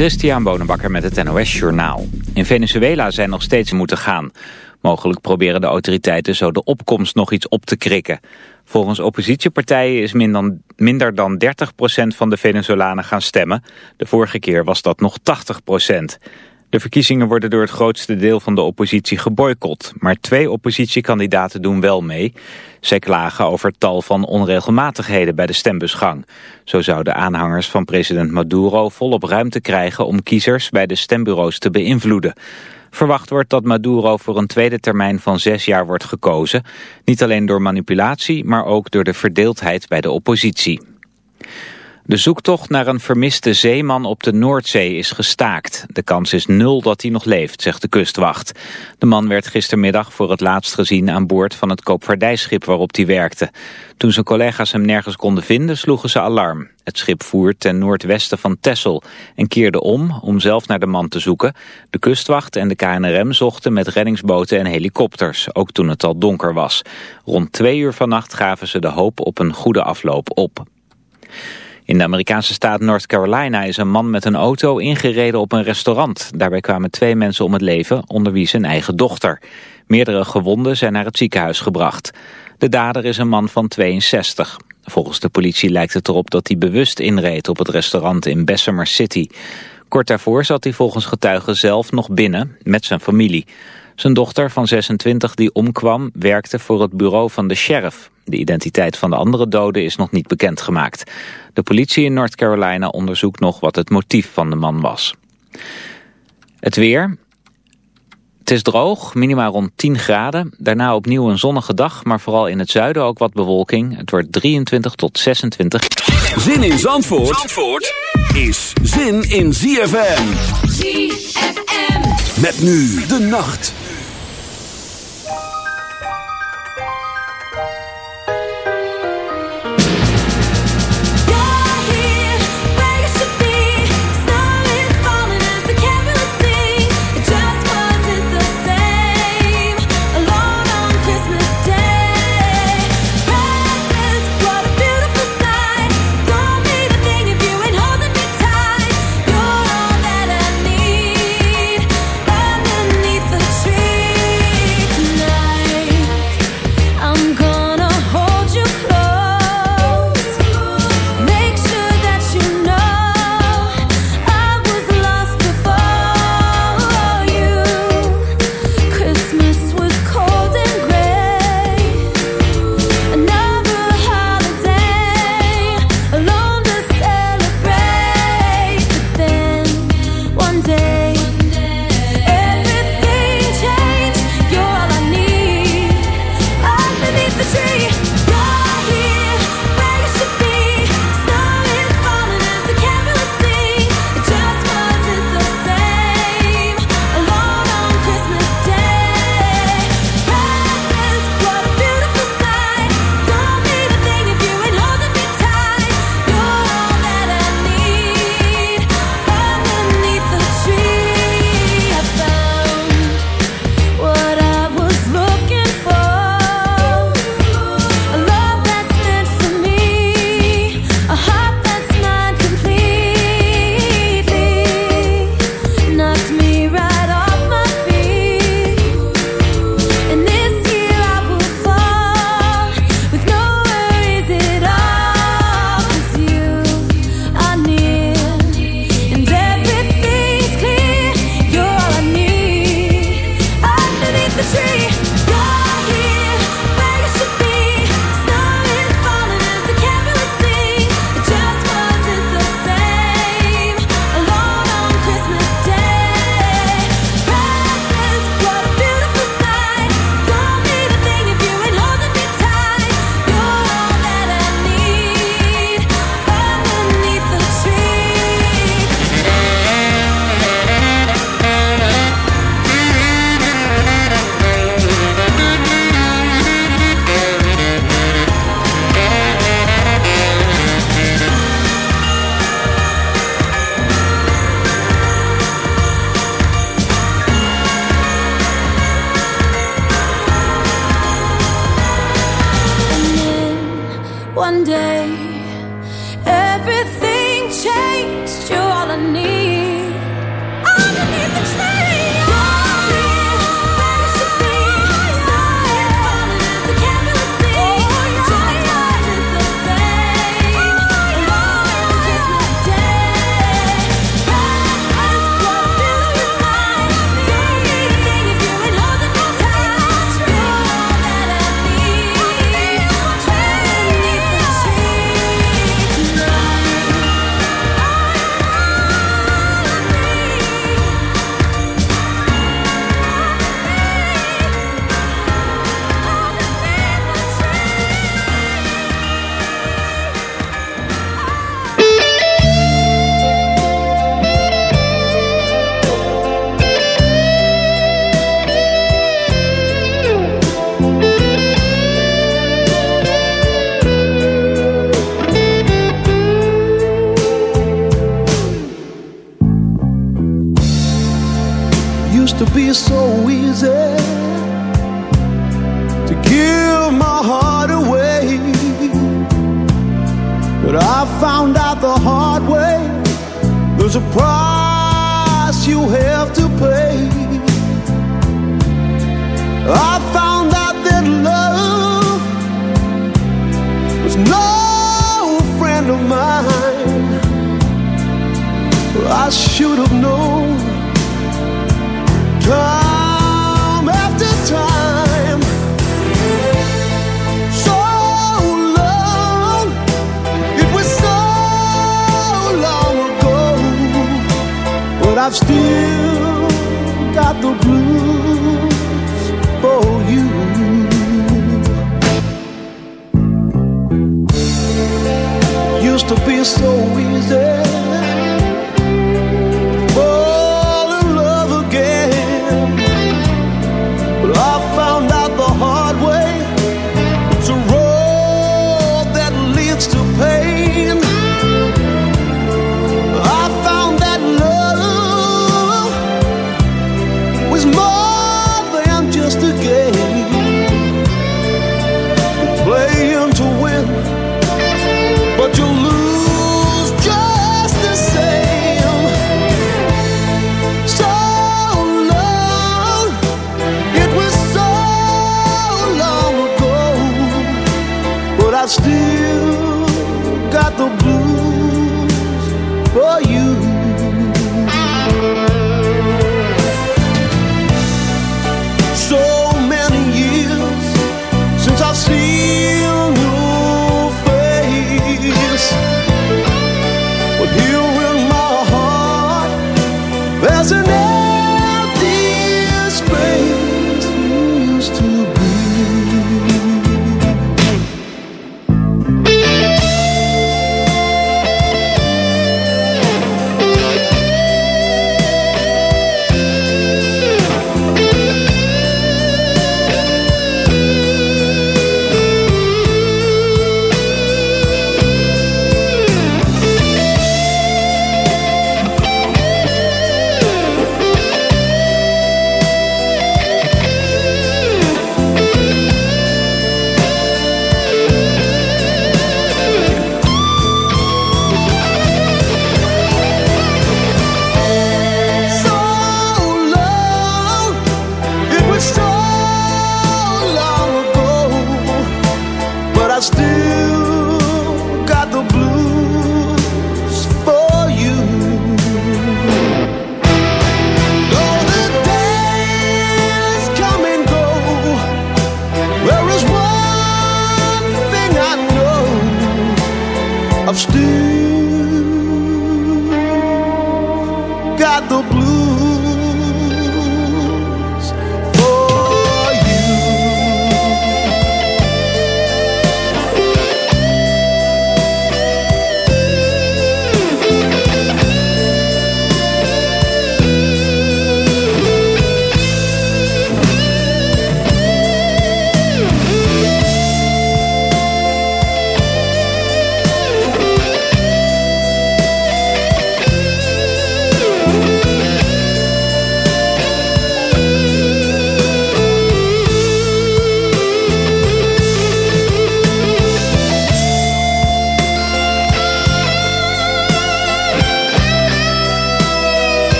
Christian Bonenbakker met het NOS Journaal. In Venezuela zijn nog steeds moeten gaan. Mogelijk proberen de autoriteiten zo de opkomst nog iets op te krikken. Volgens oppositiepartijen is minder dan 30% van de Venezolanen gaan stemmen. De vorige keer was dat nog 80%. De verkiezingen worden door het grootste deel van de oppositie geboycott. Maar twee oppositiekandidaten doen wel mee. Zij klagen over tal van onregelmatigheden bij de stembusgang. Zo zouden aanhangers van president Maduro volop ruimte krijgen om kiezers bij de stembureaus te beïnvloeden. Verwacht wordt dat Maduro voor een tweede termijn van zes jaar wordt gekozen. Niet alleen door manipulatie, maar ook door de verdeeldheid bij de oppositie. De zoektocht naar een vermiste zeeman op de Noordzee is gestaakt. De kans is nul dat hij nog leeft, zegt de kustwacht. De man werd gistermiddag voor het laatst gezien aan boord van het koopvaardijschip waarop hij werkte. Toen zijn collega's hem nergens konden vinden, sloegen ze alarm. Het schip voer ten noordwesten van Texel en keerde om om zelf naar de man te zoeken. De kustwacht en de KNRM zochten met reddingsboten en helikopters, ook toen het al donker was. Rond twee uur vannacht gaven ze de hoop op een goede afloop op. In de Amerikaanse staat North Carolina is een man met een auto ingereden op een restaurant. Daarbij kwamen twee mensen om het leven, onder wie zijn eigen dochter. Meerdere gewonden zijn naar het ziekenhuis gebracht. De dader is een man van 62. Volgens de politie lijkt het erop dat hij bewust inreed op het restaurant in Bessemer City. Kort daarvoor zat hij volgens getuigen zelf nog binnen met zijn familie. Zijn dochter van 26 die omkwam werkte voor het bureau van de sheriff. De identiteit van de andere doden is nog niet bekendgemaakt. De politie in North Carolina onderzoekt nog wat het motief van de man was. Het weer. Het is droog, minima rond 10 graden. Daarna opnieuw een zonnige dag, maar vooral in het zuiden ook wat bewolking. Het wordt 23 tot 26. Zin in Zandvoort, Zandvoort is zin in ZFM. ZFM. Met nu de nacht.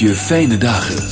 Je fijne dagen.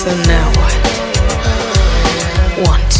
So now what? Wanting,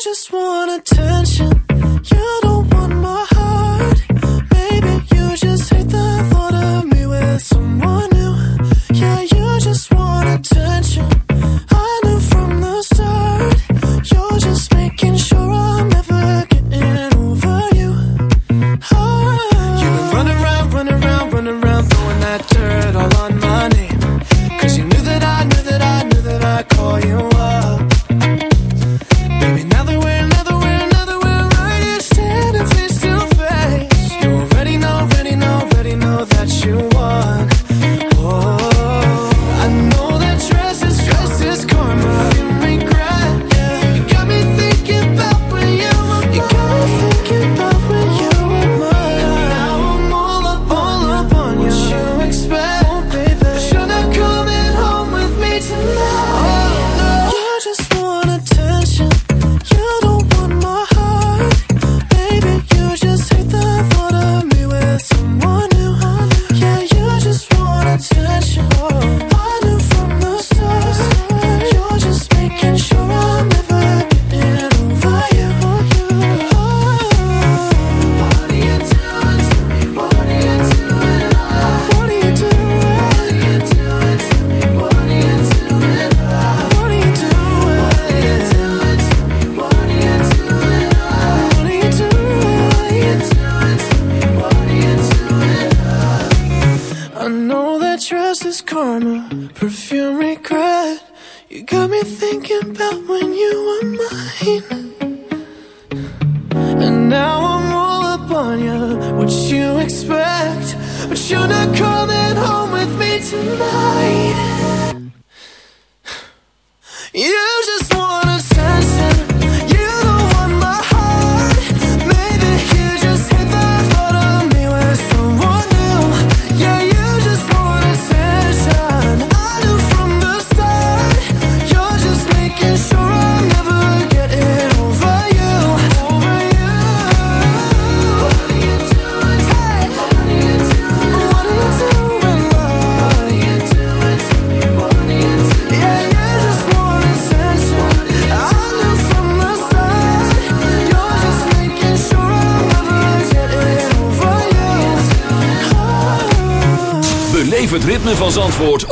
just want attention.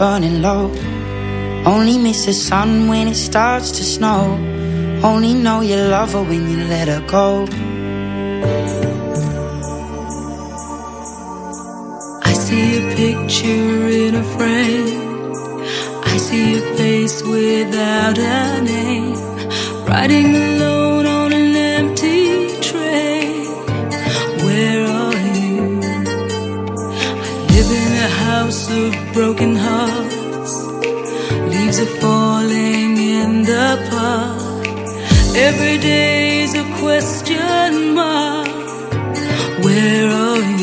burning low. Only miss the sun when it starts to snow. Only know you love her when you let her go. I see a picture in a frame. I see a face without a name. Riding alone live in a house of broken hearts. Leaves are falling in the park. Every day's a question mark. Where are you?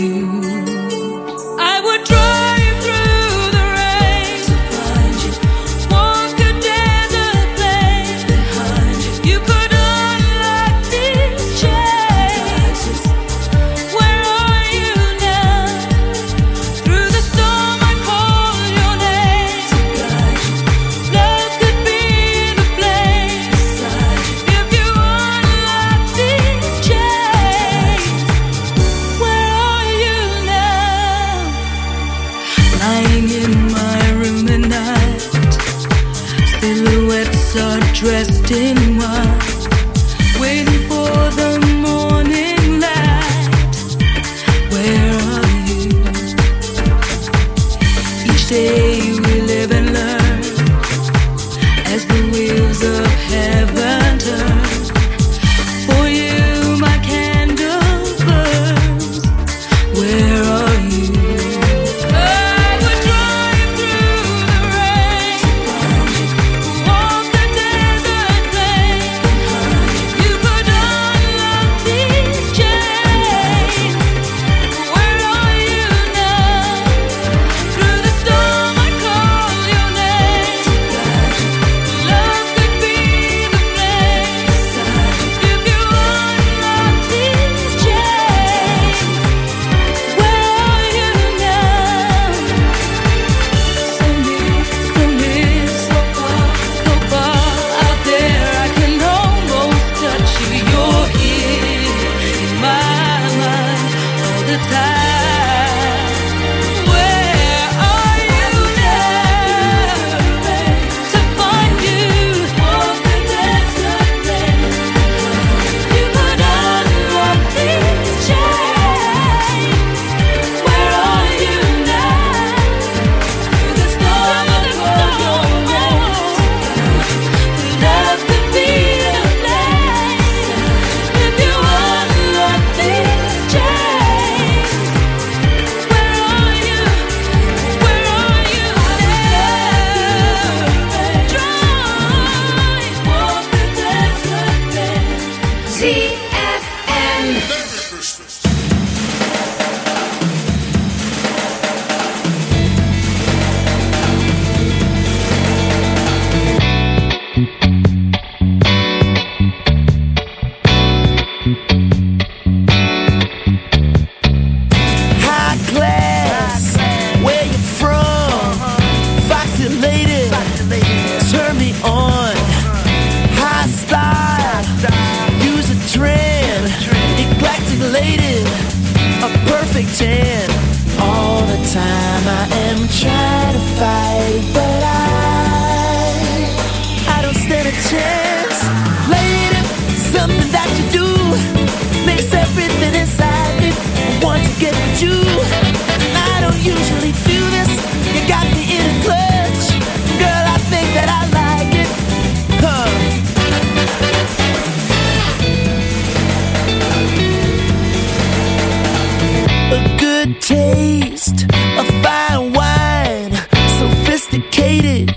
taste of fine wine, sophisticated,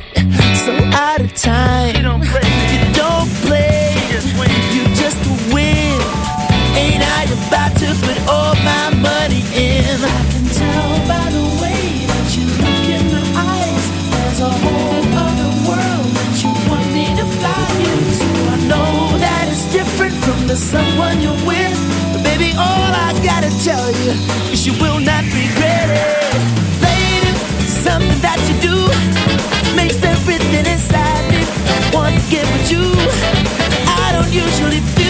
so out of time. You don't play, you, don't play. you, just, win. you just win. Ain't I about to put all my money in? I can tell by the way that you look in my eyes. There's a whole other world that you want me to fly into. I know that it's different from the someone you're with, but baby, oh. I gotta tell you, you will not regret it. baby. something that you do makes everything inside me want to get with you. I don't usually feel.